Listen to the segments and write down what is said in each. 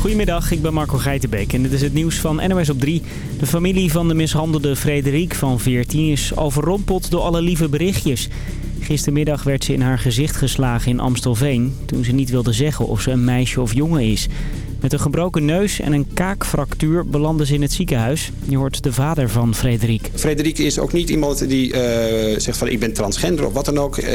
Goedemiddag, ik ben Marco Geitenbeek en dit is het nieuws van NOS op 3. De familie van de mishandelde Frederik van 14 is overrompeld door alle lieve berichtjes. Gistermiddag werd ze in haar gezicht geslagen in Amstelveen... toen ze niet wilde zeggen of ze een meisje of jongen is. Met een gebroken neus en een kaakfractuur belanden ze in het ziekenhuis. Je hoort de vader van Frederik. Frederik is ook niet iemand die uh, zegt van ik ben transgender of wat dan ook. Uh,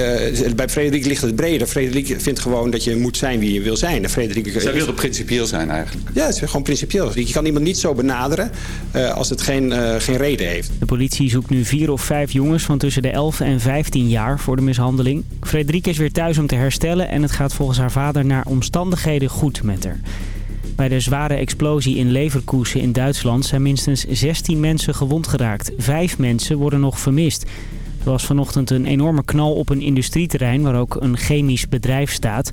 bij Frederik ligt het breder. Frederik vindt gewoon dat je moet zijn wie je wil zijn. Frederik, Zij wilde principieel zijn eigenlijk. Ja, het is gewoon principieel. Je kan iemand niet zo benaderen uh, als het geen, geen reden heeft. De politie zoekt nu vier of vijf jongens van tussen de 11 en 15 jaar voor de mishandeling. Frederik is weer thuis om te herstellen en het gaat volgens haar vader naar omstandigheden goed met haar. Bij de zware explosie in Leverkusen in Duitsland zijn minstens 16 mensen gewond geraakt. Vijf mensen worden nog vermist. Er was vanochtend een enorme knal op een industrieterrein waar ook een chemisch bedrijf staat.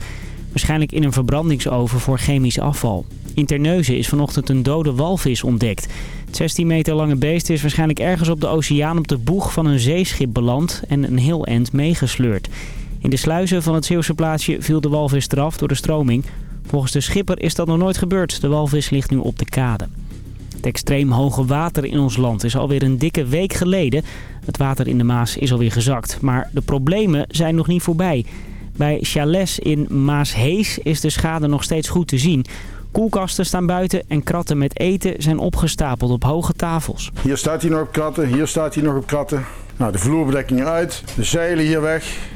Waarschijnlijk in een verbrandingsoven voor chemisch afval. In Terneuzen is vanochtend een dode walvis ontdekt. Het 16 meter lange beest is waarschijnlijk ergens op de oceaan op de boeg van een zeeschip beland en een heel eind meegesleurd. In de sluizen van het Zeeuwse plaatsje viel de walvis eraf door de stroming. Volgens de schipper is dat nog nooit gebeurd. De walvis ligt nu op de kade. Het extreem hoge water in ons land is alweer een dikke week geleden. Het water in de Maas is alweer gezakt. Maar de problemen zijn nog niet voorbij. Bij Chalets in Maashees is de schade nog steeds goed te zien. Koelkasten staan buiten en kratten met eten zijn opgestapeld op hoge tafels. Hier staat hij nog op kratten, hier staat hij nog op kratten. Nou, de vloerbedekking eruit, de zeilen hier weg.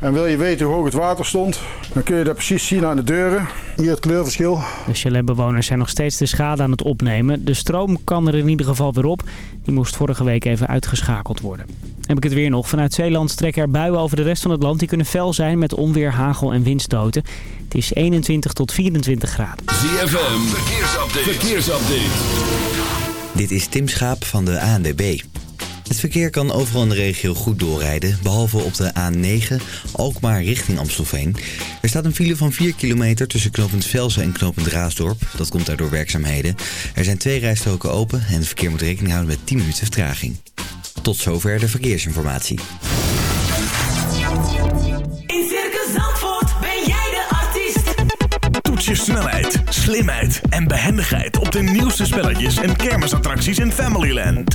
En wil je weten hoe hoog het water stond, dan kun je dat precies zien aan de deuren. Hier het kleurverschil. De chaletbewoners zijn nog steeds de schade aan het opnemen. De stroom kan er in ieder geval weer op. Die moest vorige week even uitgeschakeld worden. Heb ik het weer nog. Vanuit Zeeland trekken er buien over de rest van het land. Die kunnen fel zijn met onweer, hagel en windstoten. Het is 21 tot 24 graden. ZFM, verkeersupdate. verkeersupdate. Dit is Tim Schaap van de ANWB. Het verkeer kan overal in de regio goed doorrijden, behalve op de A9, Alkmaar richting Amstelveen. Er staat een file van 4 kilometer tussen knooppunt Velsen en knooppunt Raasdorp. Dat komt daardoor werkzaamheden. Er zijn twee rijstroken open en het verkeer moet rekening houden met 10 minuten vertraging. Tot zover de verkeersinformatie. In Circus Zandvoort ben jij de artiest. Toets je snelheid, slimheid en behendigheid op de nieuwste spelletjes en kermisattracties in Familyland.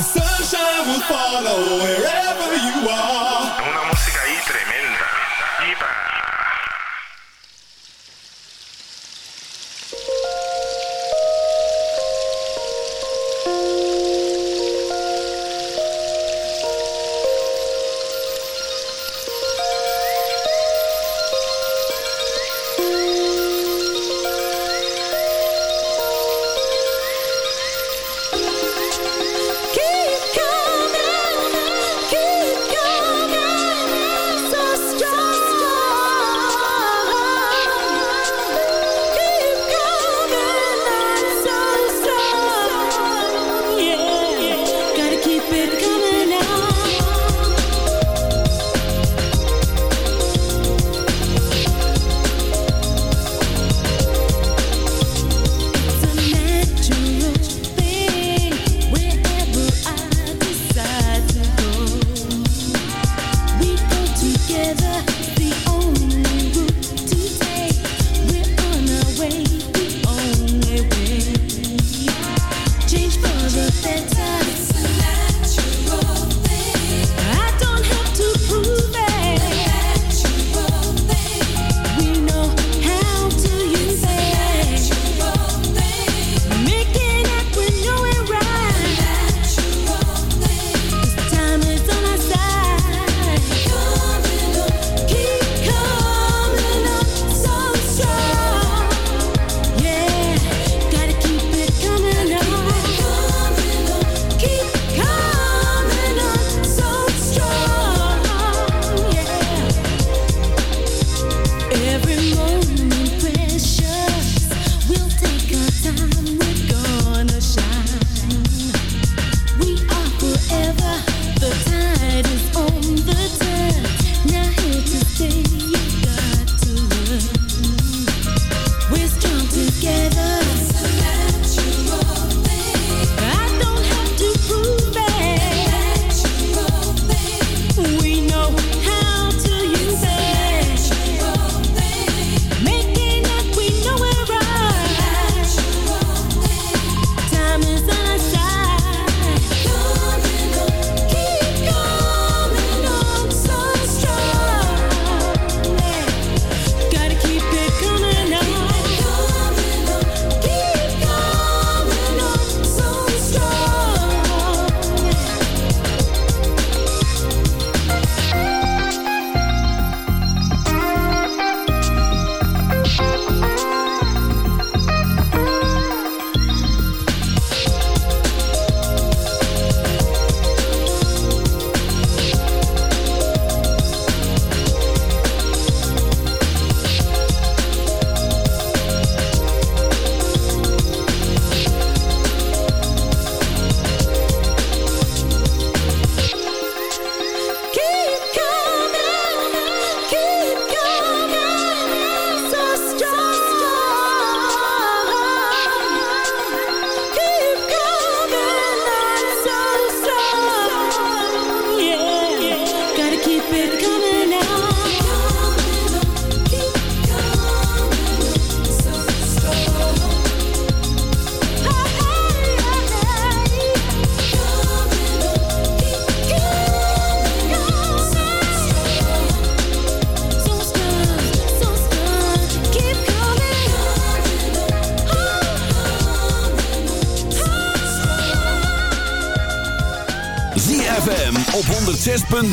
sunshine will follow wherever you are.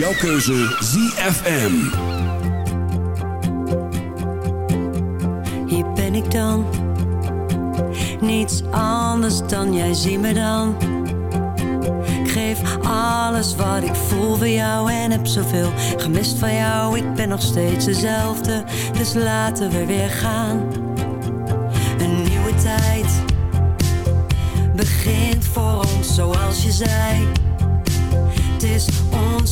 jouw keuze ZFM. Hier ben ik dan. Niets anders dan jij zie me dan. Ik geef alles wat ik voel voor jou en heb zoveel gemist van jou. Ik ben nog steeds dezelfde, dus laten we weer gaan. Een nieuwe tijd begint voor ons zoals je zei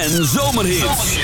En Zomerhits.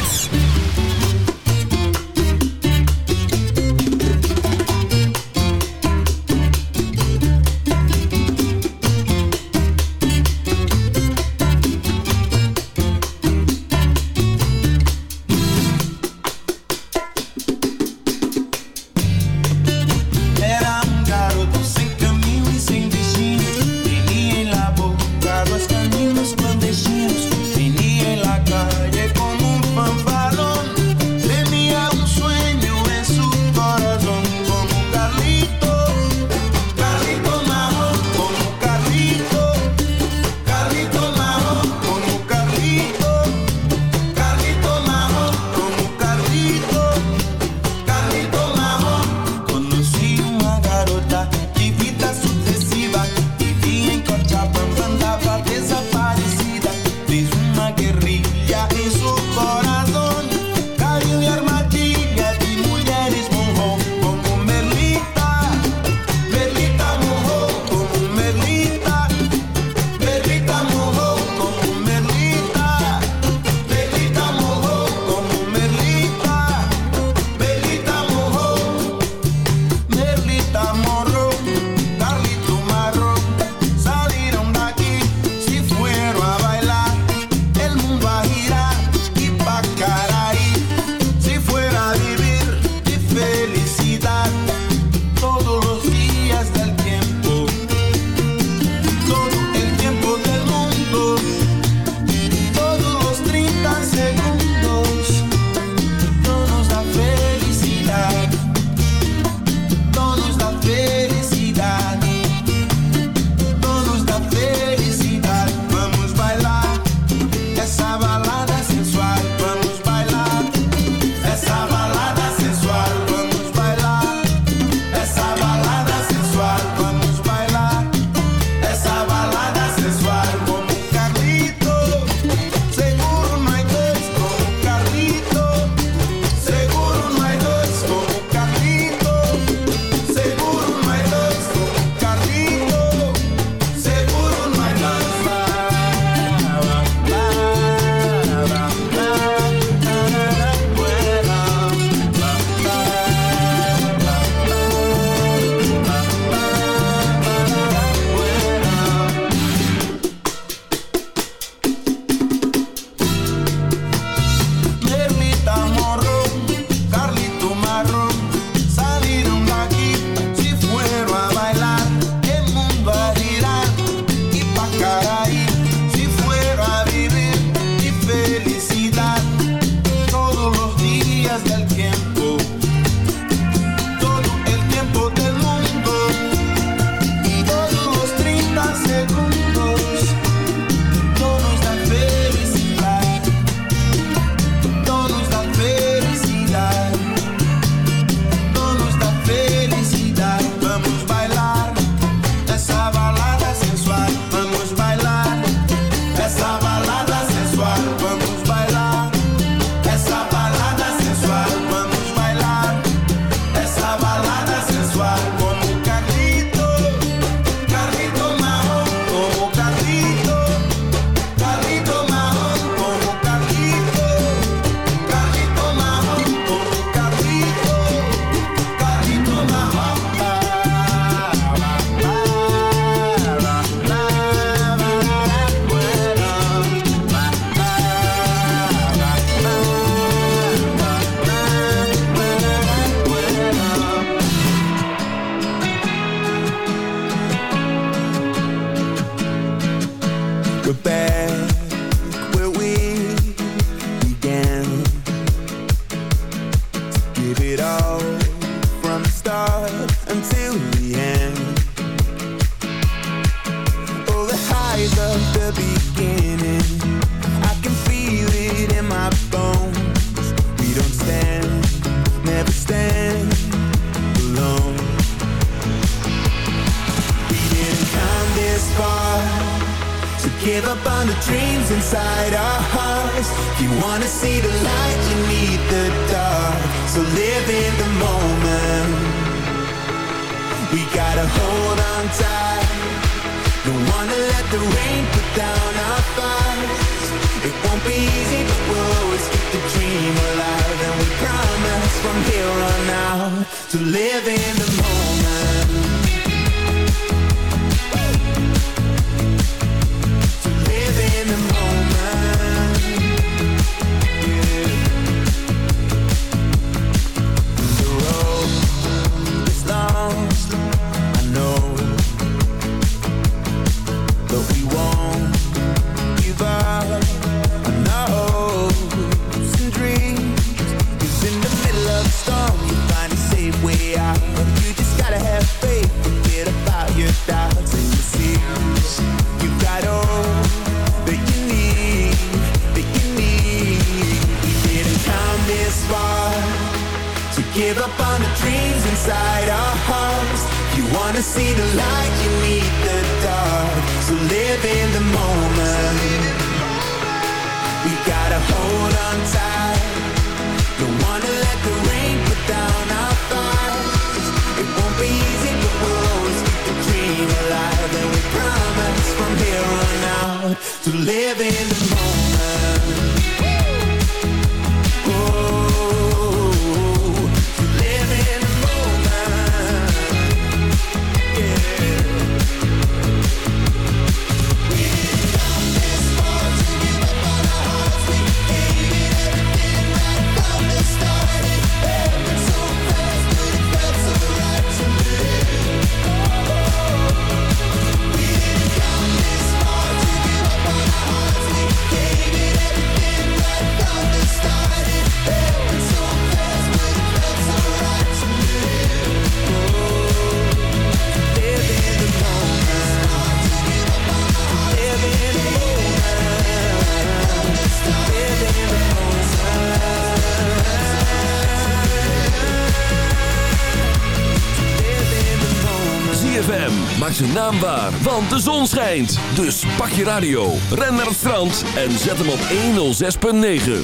Maak zijn naam waar, want de zon schijnt. Dus pak je radio, ren naar het strand en zet hem op 106.9.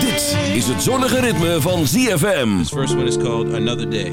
Dit is het zonnige ritme van ZFM. This first one is called Another Day.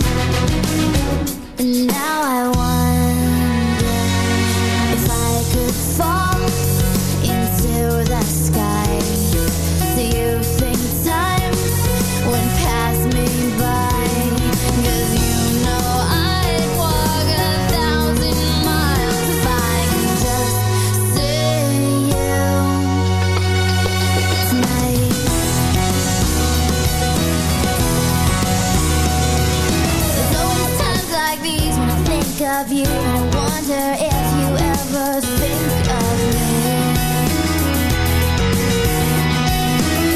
you. I wonder if you ever think of me.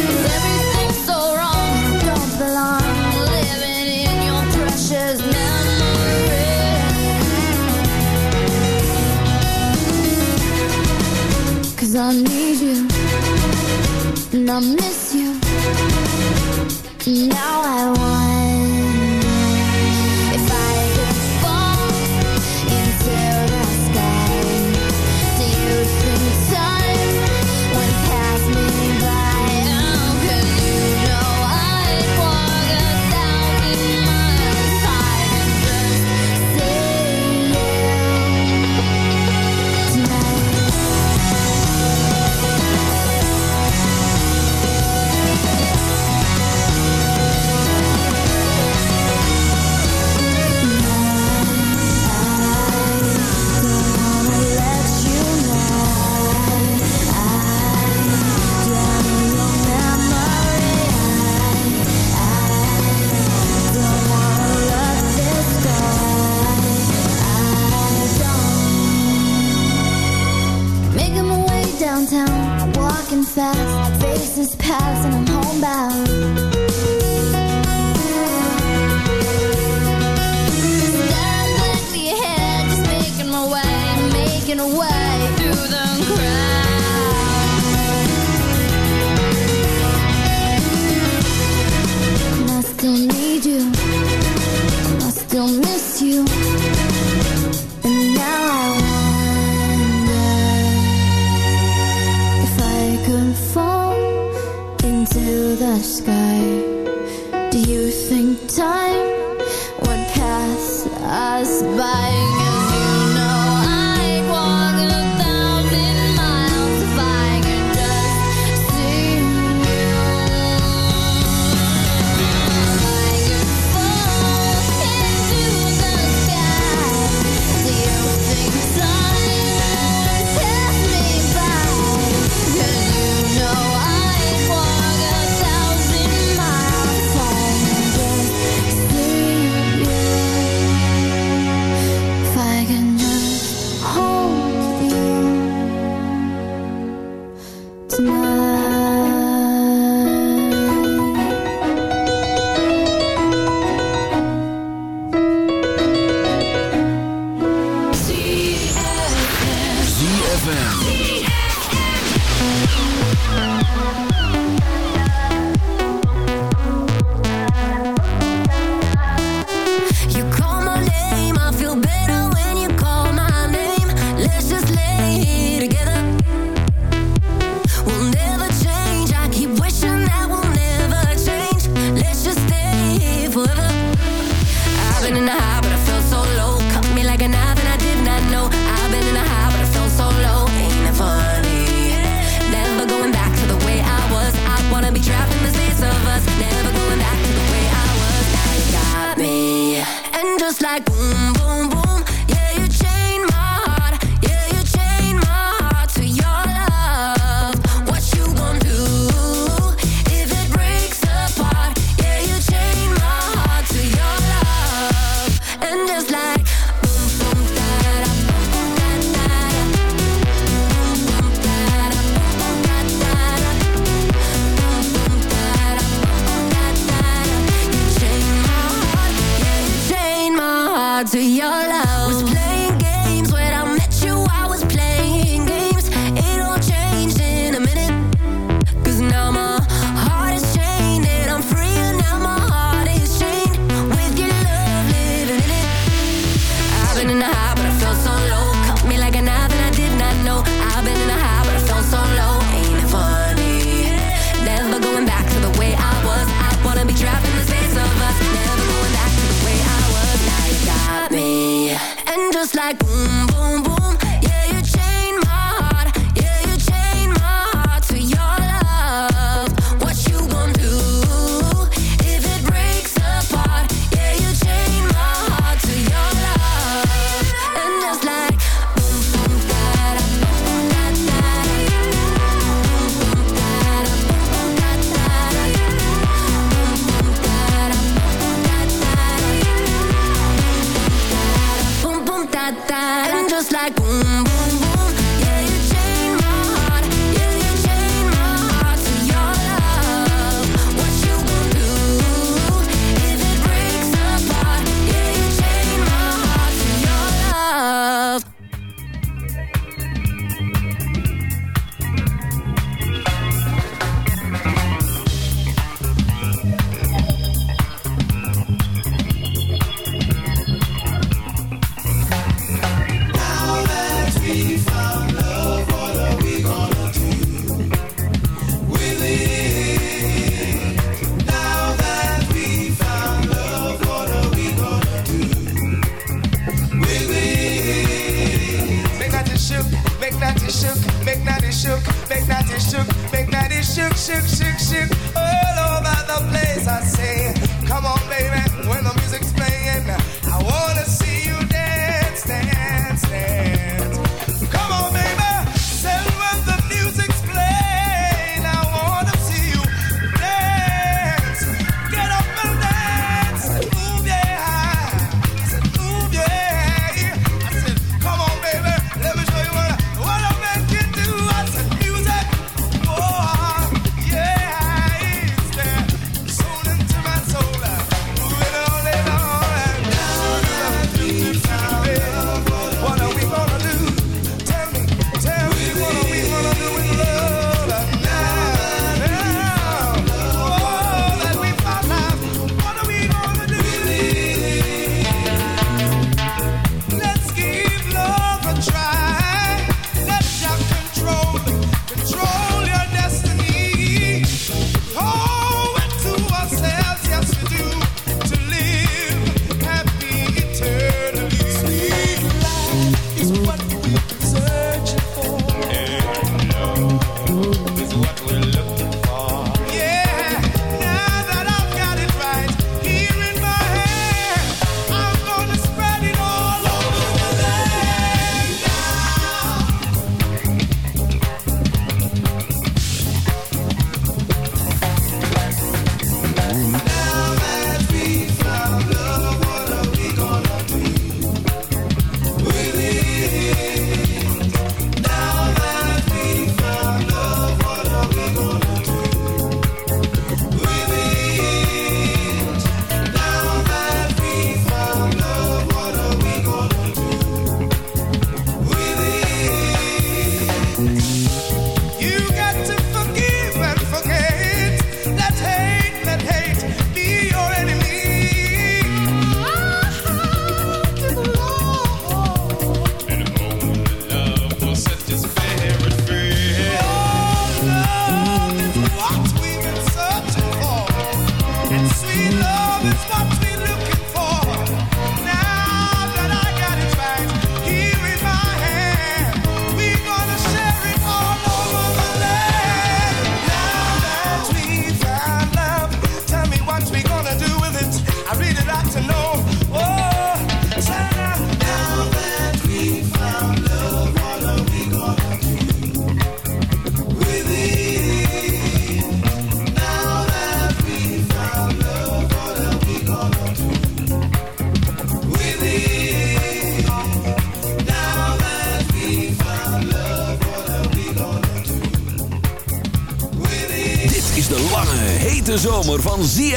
Cause everything's so wrong. Don't belong. Living in your precious I need you And I miss you. Now